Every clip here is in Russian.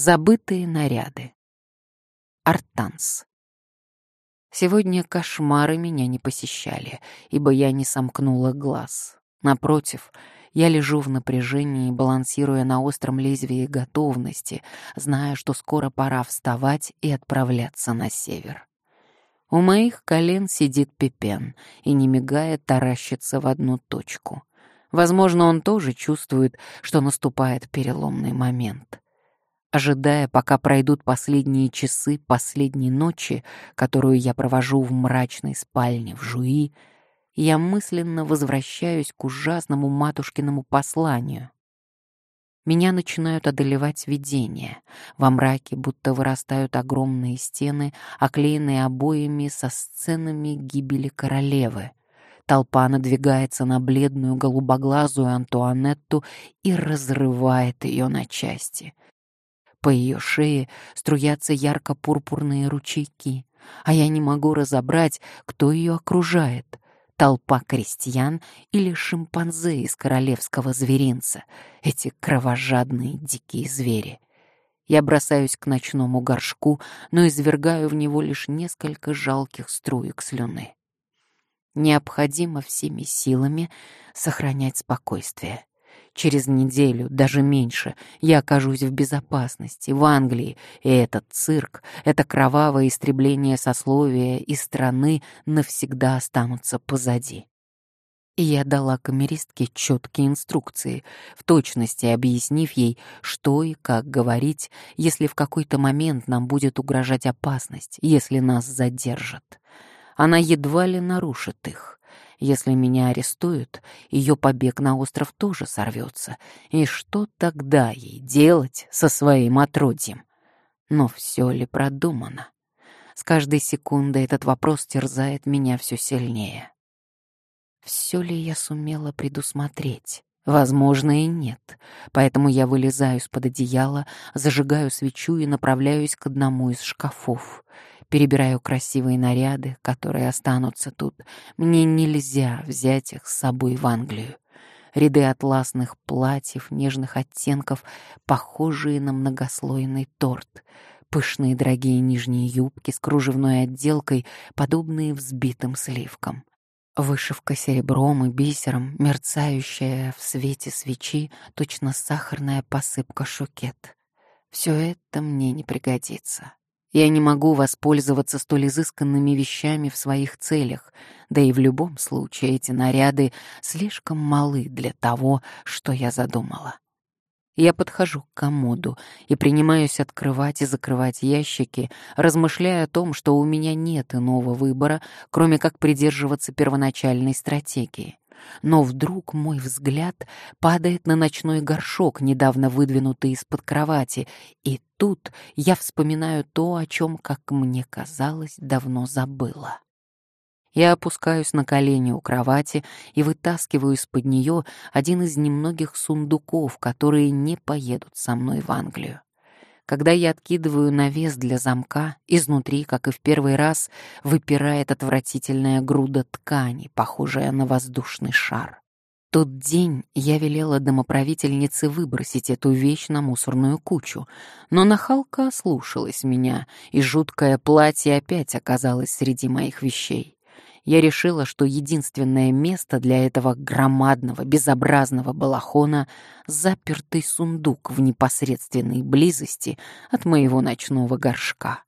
Забытые наряды. Артанс. Сегодня кошмары меня не посещали, ибо я не сомкнула глаз. Напротив, я лежу в напряжении, балансируя на остром лезвии готовности, зная, что скоро пора вставать и отправляться на север. У моих колен сидит Пепен и, не мигая, таращится в одну точку. Возможно, он тоже чувствует, что наступает переломный момент. Ожидая, пока пройдут последние часы последней ночи, которую я провожу в мрачной спальне в Жуи, я мысленно возвращаюсь к ужасному матушкиному посланию. Меня начинают одолевать видения. Во мраке будто вырастают огромные стены, оклеенные обоями со сценами гибели королевы. Толпа надвигается на бледную голубоглазую Антуанетту и разрывает ее на части. По ее шее струятся ярко-пурпурные ручейки, а я не могу разобрать, кто ее окружает — толпа крестьян или шимпанзе из королевского зверинца, эти кровожадные дикие звери. Я бросаюсь к ночному горшку, но извергаю в него лишь несколько жалких струек слюны. Необходимо всеми силами сохранять спокойствие. Через неделю, даже меньше, я окажусь в безопасности, в Англии, и этот цирк, это кровавое истребление сословия и страны навсегда останутся позади. И я дала камеристке четкие инструкции, в точности объяснив ей, что и как говорить, если в какой-то момент нам будет угрожать опасность, если нас задержат. Она едва ли нарушит их. Если меня арестуют, ее побег на остров тоже сорвется. И что тогда ей делать со своим отродьем? Но все ли продумано? С каждой секундой этот вопрос терзает меня все сильнее. Все ли я сумела предусмотреть? Возможно, и нет. Поэтому я вылезаю из-под одеяла, зажигаю свечу и направляюсь к одному из шкафов перебираю красивые наряды, которые останутся тут. Мне нельзя взять их с собой в Англию. Ряды атласных платьев нежных оттенков, похожие на многослойный торт. Пышные дорогие нижние юбки с кружевной отделкой, подобные взбитым сливкам. Вышивка серебром и бисером, мерцающая в свете свечи, точно сахарная посыпка шукет. Все это мне не пригодится. Я не могу воспользоваться столь изысканными вещами в своих целях, да и в любом случае эти наряды слишком малы для того, что я задумала. Я подхожу к комоду и принимаюсь открывать и закрывать ящики, размышляя о том, что у меня нет иного выбора, кроме как придерживаться первоначальной стратегии но вдруг мой взгляд падает на ночной горшок, недавно выдвинутый из-под кровати, и тут я вспоминаю то, о чем, как мне казалось, давно забыла. Я опускаюсь на колени у кровати и вытаскиваю из-под нее один из немногих сундуков, которые не поедут со мной в Англию. Когда я откидываю навес для замка, изнутри, как и в первый раз, выпирает отвратительная груда ткани, похожая на воздушный шар. Тот день я велела домоправительнице выбросить эту вещь на мусорную кучу, но нахалка ослушалась меня, и жуткое платье опять оказалось среди моих вещей я решила, что единственное место для этого громадного, безобразного балахона — запертый сундук в непосредственной близости от моего ночного горшка.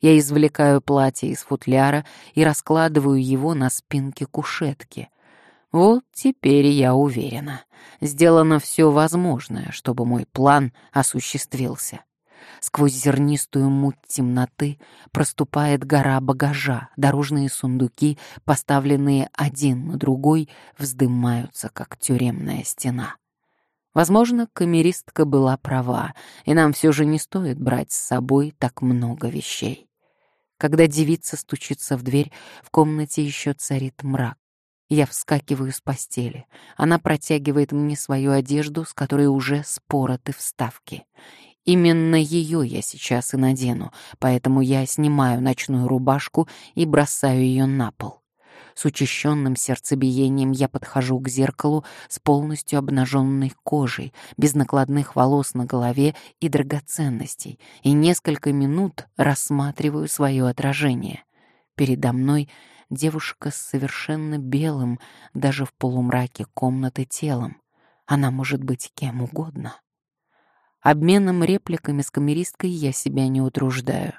Я извлекаю платье из футляра и раскладываю его на спинке кушетки. Вот теперь я уверена. Сделано все возможное, чтобы мой план осуществился. Сквозь зернистую муть темноты проступает гора багажа, дорожные сундуки, поставленные один на другой, вздымаются, как тюремная стена. Возможно, камеристка была права, и нам все же не стоит брать с собой так много вещей. Когда девица стучится в дверь, в комнате еще царит мрак. Я вскакиваю с постели. Она протягивает мне свою одежду, с которой уже спороты вставки. Именно ее я сейчас и надену, поэтому я снимаю ночную рубашку и бросаю ее на пол. С учащенным сердцебиением я подхожу к зеркалу с полностью обнаженной кожей, без накладных волос на голове и драгоценностей, и несколько минут рассматриваю свое отражение. Передо мной девушка с совершенно белым, даже в полумраке комнаты телом. Она может быть кем угодно. Обменом репликами с камеристкой я себя не утруждаю.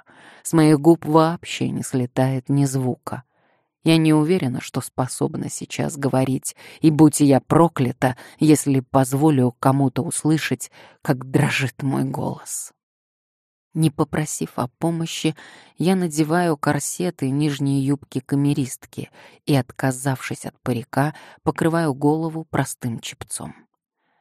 С моих губ вообще не слетает ни звука. Я не уверена, что способна сейчас говорить, и будь я проклята, если позволю кому-то услышать, как дрожит мой голос. Не попросив о помощи, я надеваю корсеты и нижние юбки камеристки и, отказавшись от парика, покрываю голову простым чепцом.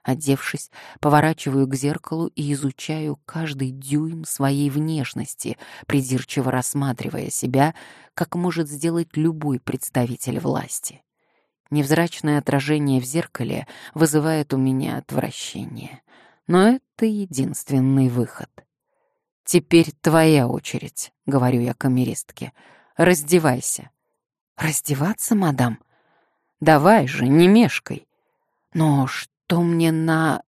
Одевшись, поворачиваю к зеркалу и изучаю каждый дюйм своей внешности, придирчиво рассматривая себя, как может сделать любой представитель власти. Невзрачное отражение в зеркале вызывает у меня отвращение. Но это единственный выход. «Теперь твоя очередь», — говорю я камеристке. «Раздевайся». «Раздеваться, мадам?» «Давай же, не мешкай». «Но что?» Что мне на...»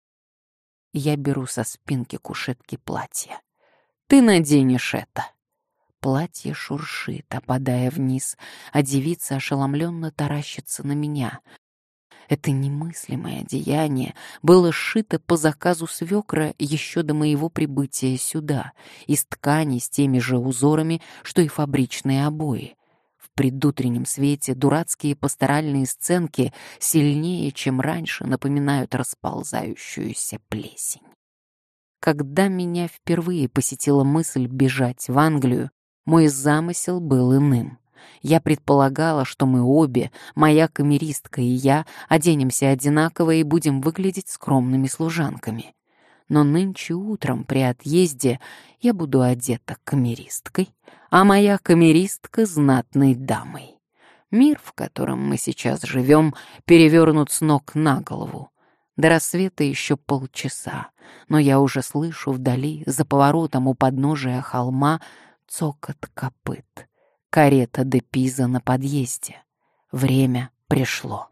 Я беру со спинки кушетки платье. «Ты наденешь это!» Платье шуршит, опадая вниз, а девица ошеломленно таращится на меня. Это немыслимое деяние было сшито по заказу свекра еще до моего прибытия сюда, из ткани с теми же узорами, что и фабричные обои предутреннем свете дурацкие пасторальные сценки сильнее, чем раньше, напоминают расползающуюся плесень. Когда меня впервые посетила мысль бежать в Англию, мой замысел был иным. Я предполагала, что мы обе, моя камеристка и я, оденемся одинаково и будем выглядеть скромными служанками. Но нынче утром при отъезде я буду одета камеристкой, а моя камеристка — знатной дамой. Мир, в котором мы сейчас живем, перевернут с ног на голову. До рассвета еще полчаса, но я уже слышу вдали, за поворотом у подножия холма, цокот копыт. Карета де Пиза на подъезде. Время пришло.